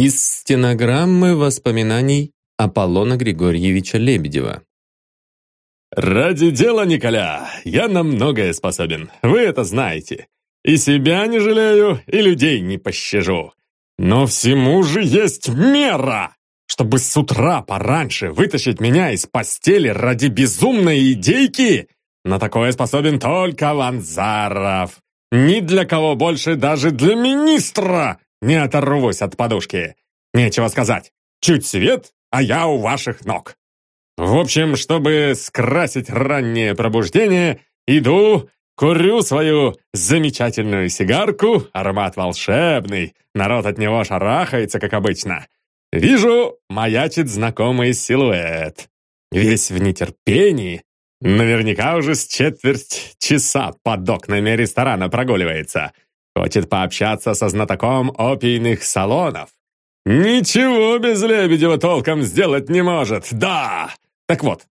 Из стенограммы воспоминаний Аполлона Григорьевича Лебедева. «Ради дела, Николя, я на многое способен, вы это знаете. И себя не жалею, и людей не пощажу. Но всему же есть мера! Чтобы с утра пораньше вытащить меня из постели ради безумной идейки, на такое способен только Ванзаров. Ни для кого больше, даже для министра, не оторвусь от подушки. Нечего сказать. Чуть свет, а я у ваших ног. В общем, чтобы скрасить раннее пробуждение, иду, курю свою замечательную сигарку, аромат волшебный, народ от него шарахается, как обычно. Вижу, маячит знакомый силуэт. Весь в нетерпении, наверняка уже с четверть часа под окнами ресторана прогуливается. Хочет пообщаться со знатоком опийных салонов. Ничего без Лебедева толком сделать не может, да! Так вот,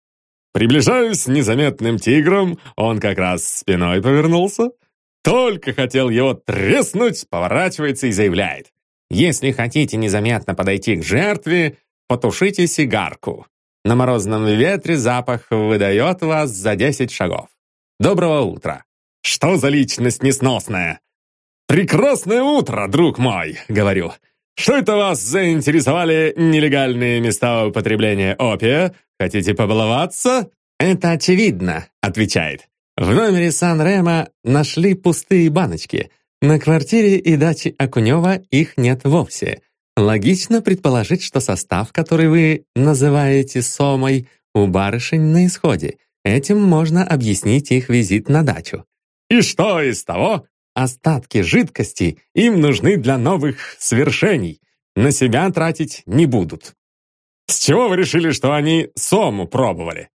приближаюсь незаметным тигром, он как раз спиной повернулся. Только хотел его треснуть, поворачивается и заявляет. Если хотите незаметно подойти к жертве, потушите сигарку. На морозном ветре запах выдает вас за 10 шагов. Доброго утра. Что за личность несносная? «Прекрасное утро, друг мой!» — говорю. «Что это вас заинтересовали нелегальные места употребления опия? Хотите побаловаться?» «Это очевидно», — отвечает. «В номере Сан-Рема нашли пустые баночки. На квартире и даче Акунева их нет вовсе. Логично предположить, что состав, который вы называете сомой, у барышень на исходе. Этим можно объяснить их визит на дачу». «И что из того?» Остатки жидкости им нужны для новых свершений. На себя тратить не будут. С чего вы решили, что они сому пробовали?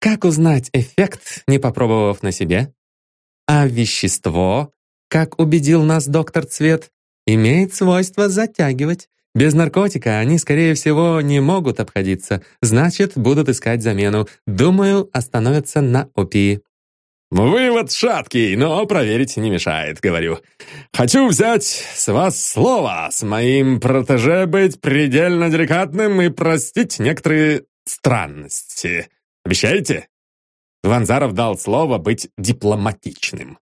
Как узнать эффект, не попробовав на себе? А вещество, как убедил нас доктор Цвет, имеет свойство затягивать. Без наркотика они, скорее всего, не могут обходиться, значит, будут искать замену. Думаю, остановятся на опии. «Вывод шаткий, но проверить не мешает», — говорю. «Хочу взять с вас слово, с моим протеже быть предельно деликатным и простить некоторые странности. Обещаете?» Ванзаров дал слово быть дипломатичным.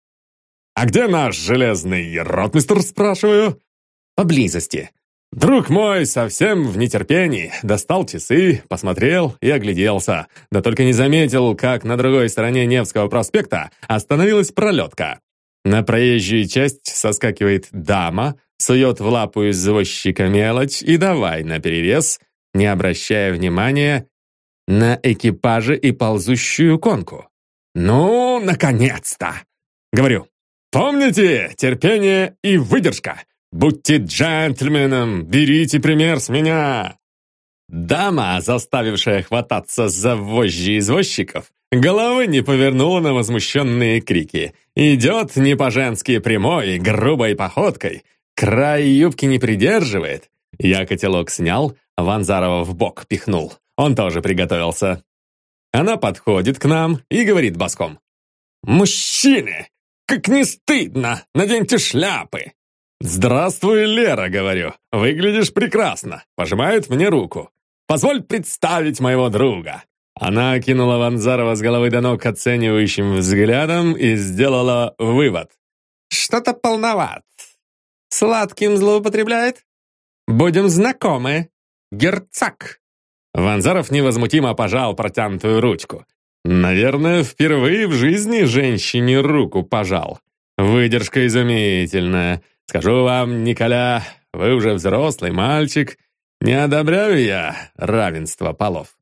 «А где наш железный ротмистр?» — спрашиваю. «Поблизости. Друг мой совсем в нетерпении, достал часы, посмотрел и огляделся, да только не заметил, как на другой стороне Невского проспекта остановилась пролетка. На проезжую часть соскакивает дама, сует в лапу извозчика мелочь и давай наперерез, не обращая внимания на экипажи и ползущую конку. «Ну, наконец-то!» Говорю, «Помните, терпение и выдержка!» Будьте джентльменом, берите пример с меня!» Дама, заставившая хвататься за вожжи извозчиков, головы не повернула на возмущенные крики. Идет не по-женски прямой, грубой походкой, край юбки не придерживает. Я котелок снял, Ванзарова в бок пихнул. Он тоже приготовился. Она подходит к нам и говорит боском. «Мужчины, как не стыдно! Наденьте шляпы! «Здравствуй, Лера», — говорю. «Выглядишь прекрасно». Пожимает мне руку. «Позволь представить моего друга». Она окинула Ванзарова с головы до ног оценивающим взглядом и сделала вывод. «Что-то полноват. Сладким злоупотребляет? Будем знакомы. Герцак». Ванзаров невозмутимо пожал протянутую ручку. Наверное, впервые в жизни женщине руку пожал. Выдержка изумительная. Скажу вам, Николя, вы уже взрослый мальчик, не одобряю я равенство полов.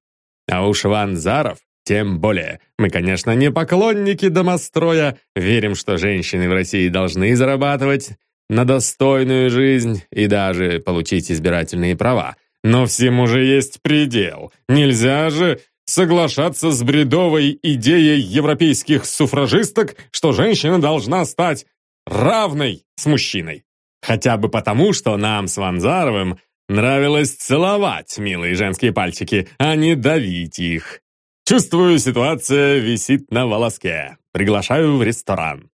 А уж Ванзаров тем более. Мы, конечно, не поклонники домостроя, верим, что женщины в России должны зарабатывать на достойную жизнь и даже получить избирательные права. Но всему же есть предел. Нельзя же соглашаться с бредовой идеей европейских суфражисток, что женщина должна стать равной с мужчиной. Хотя бы потому, что нам с Ванзаровым нравилось целовать милые женские пальчики, а не давить их. Чувствую, ситуация висит на волоске. Приглашаю в ресторан.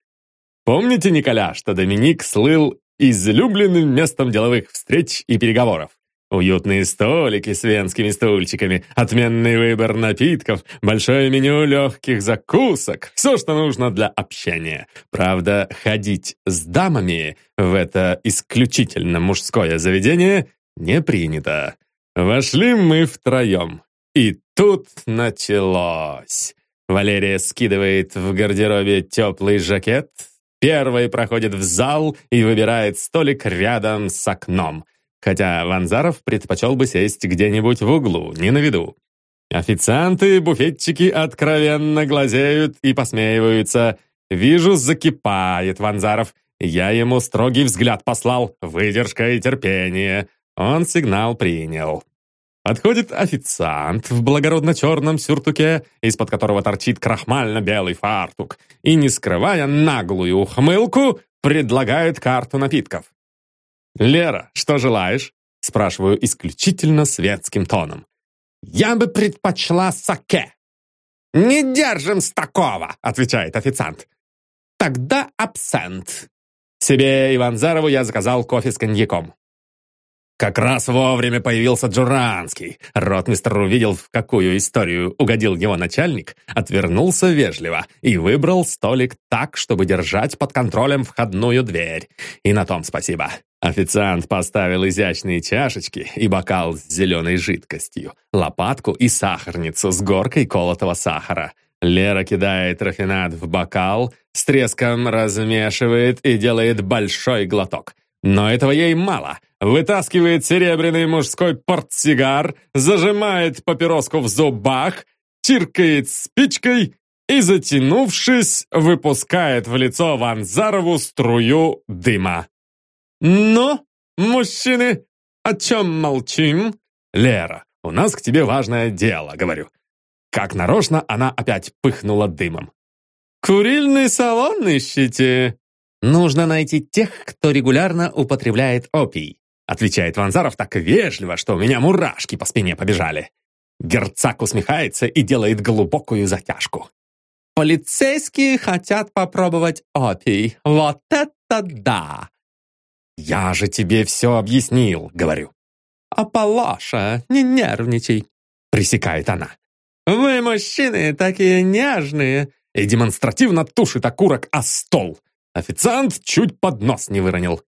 Помните, Николя, что Доминик слыл излюбленным местом деловых встреч и переговоров? Уютные столики с венскими стульчиками, отменный выбор напитков, большое меню легких закусок. Все, что нужно для общения. Правда, ходить с дамами в это исключительно мужское заведение не принято. Вошли мы втроем. И тут началось. Валерия скидывает в гардеробе теплый жакет, первой проходит в зал и выбирает столик рядом с окном. Хотя Ванзаров предпочел бы сесть где-нибудь в углу, не на виду. Официанты буфетчики откровенно глазеют и посмеиваются. Вижу, закипает Ванзаров. Я ему строгий взгляд послал, выдержка и терпение. Он сигнал принял. Подходит официант в благородно-черном сюртуке, из-под которого торчит крахмально-белый фартук, и, не скрывая наглую ухмылку, предлагает карту напитков. «Лера, что желаешь?» — спрашиваю исключительно светским тоном. «Я бы предпочла саке». «Не держим с такого!» — отвечает официант. «Тогда абсент». Себе и Ванзарову я заказал кофе с коньяком. Как раз вовремя появился Джуранский. Ротмистр увидел, в какую историю угодил его начальник, отвернулся вежливо и выбрал столик так, чтобы держать под контролем входную дверь. И на том спасибо. Официант поставил изящные чашечки и бокал с зеленой жидкостью, лопатку и сахарницу с горкой колотого сахара. Лера кидает рафинад в бокал, с треском размешивает и делает большой глоток. Но этого ей мало. Вытаскивает серебряный мужской портсигар, зажимает папироску в зубах, чиркает спичкой и, затянувшись, выпускает в лицо Ванзарову струю дыма. «Ну, мужчины, о чем молчим?» «Лера, у нас к тебе важное дело», — говорю. Как нарочно она опять пыхнула дымом. «Курильный салон ищите?» «Нужно найти тех, кто регулярно употребляет опий», отвечает Ванзаров так вежливо, что у меня мурашки по спине побежали. Герцак усмехается и делает глубокую затяжку. «Полицейские хотят попробовать опий. Вот это да!» «Я же тебе все объяснил», — говорю. «Аполлоша, не нервничай», — пресекает она. «Вы, мужчины, такие нежные!» И демонстративно тушит окурок о стол. Официант чуть под нос не выронил.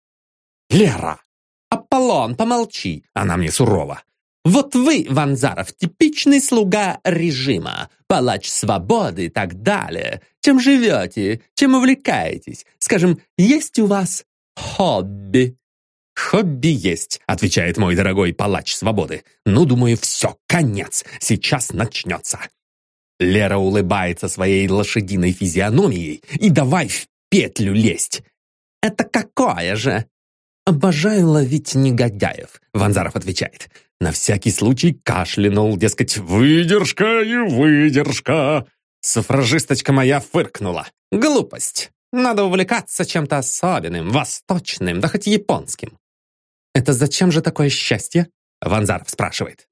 «Лера!» «Аполлон, помолчи!» Она мне сурова. «Вот вы, Ванзаров, типичный слуга режима, палач свободы и так далее. Чем живете, чем увлекаетесь? Скажем, есть у вас хобби?» «Хобби есть», — отвечает мой дорогой палач свободы. «Ну, думаю, все, конец. Сейчас начнется». Лера улыбается своей лошадиной физиономией и давай петлю лезть. «Это какое же?» «Обожаю ловить негодяев», — Ванзаров отвечает. На всякий случай кашлянул, дескать, «выдержка и выдержка». Суфражисточка моя фыркнула. «Глупость. Надо увлекаться чем-то особенным, восточным, да хоть японским». «Это зачем же такое счастье?» Ванзаров спрашивает.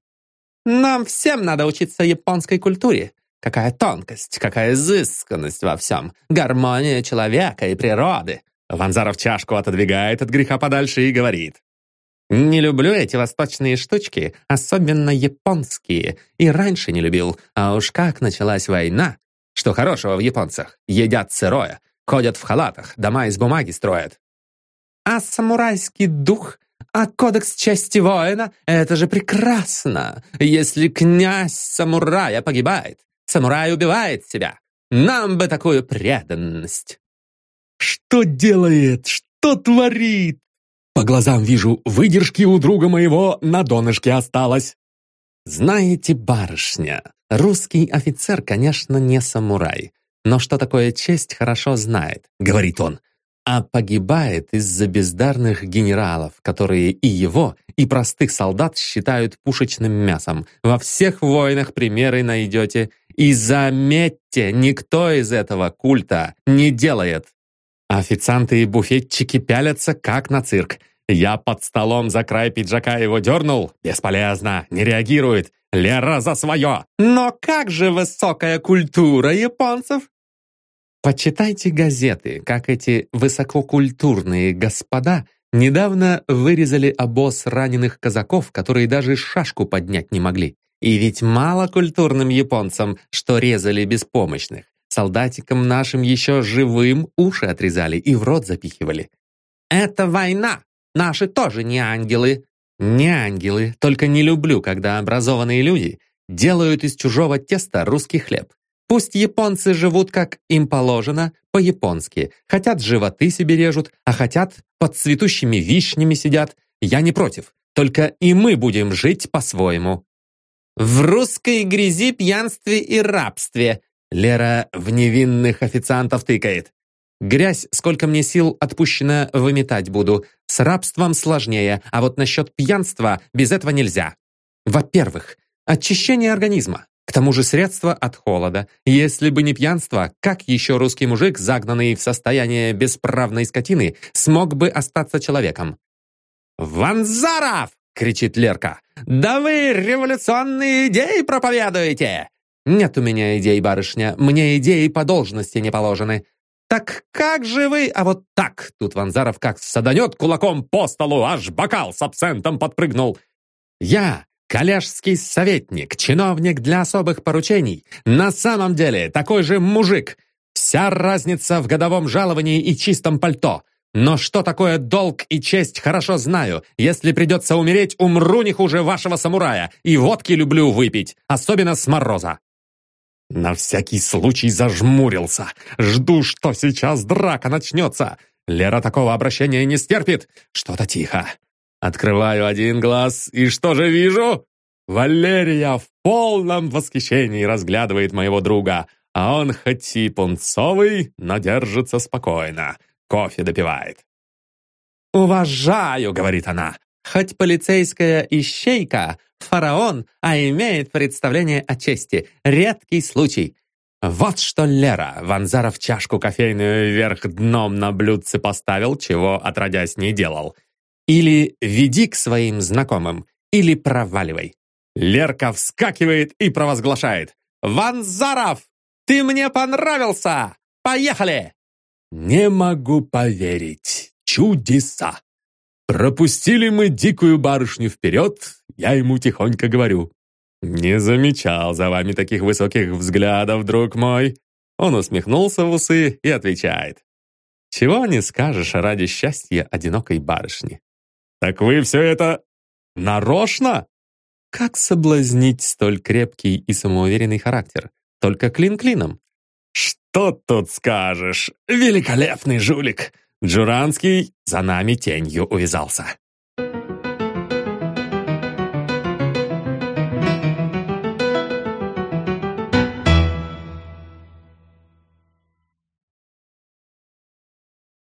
«Нам всем надо учиться японской культуре. Какая тонкость, какая изысканность во всем. Гармония человека и природы. Ванзаров чашку отодвигает от греха подальше и говорит. «Не люблю эти восточные штучки, особенно японские. И раньше не любил. А уж как началась война. Что хорошего в японцах? Едят сырое, ходят в халатах, дома из бумаги строят. А самурайский дух а кодекс чести воина — это же прекрасно, если князь самурая погибает. Самурай убивает себя. Нам бы такую преданность. Что делает? Что творит? По глазам вижу, выдержки у друга моего на донышке осталось. Знаете, барышня, русский офицер, конечно, не самурай, но что такое честь, хорошо знает, говорит он а погибает из-за бездарных генералов, которые и его, и простых солдат считают пушечным мясом. Во всех войнах примеры найдете. И заметьте, никто из этого культа не делает. Официанты и буфетчики пялятся, как на цирк. Я под столом за край пиджака его дернул. Бесполезно, не реагирует. Лера за свое. Но как же высокая культура японцев? Почитайте газеты, как эти высококультурные господа Недавно вырезали обоз раненых казаков, которые даже шашку поднять не могли. И ведь мало культурным японцам, что резали беспомощных. Солдатикам нашим еще живым уши отрезали и в рот запихивали. «Это война! Наши тоже не ангелы!» «Не ангелы, только не люблю, когда образованные люди делают из чужого теста русский хлеб. Пусть японцы живут, как им положено, по-японски. Хотят животы себе режут, а хотят под цветущими вишнями сидят. Я не против. Только и мы будем жить по-своему. В русской грязи, пьянстве и рабстве. Лера в невинных официантов тыкает. Грязь, сколько мне сил отпущено, выметать буду. С рабством сложнее, а вот насчет пьянства без этого нельзя. Во-первых, очищение организма. К тому же средство от холода. Если бы не пьянство, как еще русский мужик, загнанный в состояние бесправной скотины, смог бы остаться человеком? «Ванзаров!» — кричит Лерка. «Да вы революционные идеи проповедуете!» «Нет у меня идей, барышня, мне идеи по должности не положены». «Так как же вы...» А вот так! Тут Ванзаров как саданет кулаком по столу, аж бокал с абсентом подпрыгнул. «Я Коллежский советник, чиновник для особых поручений, на самом деле такой же мужик. Вся разница в годовом жаловании и чистом пальто. Но что такое долг и честь, хорошо знаю. Если придется умереть, умру не хуже вашего самурая. И водки люблю выпить, особенно с мороза. На всякий случай зажмурился. Жду, что сейчас драка начнется. Лера такого обращения не стерпит. Что-то тихо. Открываю один глаз, и что же вижу? Валерия в полном восхищении разглядывает моего друга, а он хоть и пунцовый, но держится спокойно. Кофе допивает. «Уважаю», — говорит она, «хоть полицейская ищейка, фараон, а имеет представление о чести. Редкий случай. Вот что Лера, Ванзаров чашку кофейную вверх дном на блюдце поставил, чего отродясь не делал. Или веди к своим знакомым, или проваливай. Лерка вскакивает и провозглашает. «Ванзаров, ты мне понравился! Поехали!» Не могу поверить. Чудеса! Пропустили мы дикую барышню вперед, я ему тихонько говорю. «Не замечал за вами таких высоких взглядов, друг мой!» Он усмехнулся в усы и отвечает. «Чего не скажешь ради счастья одинокой барышни?» «Так вы все это нарочно?» Как соблазнить столь крепкий и самоуверенный характер? Только клин клином. «Что тут скажешь? Великолепный жулик!» Джуранский за нами тенью увязался.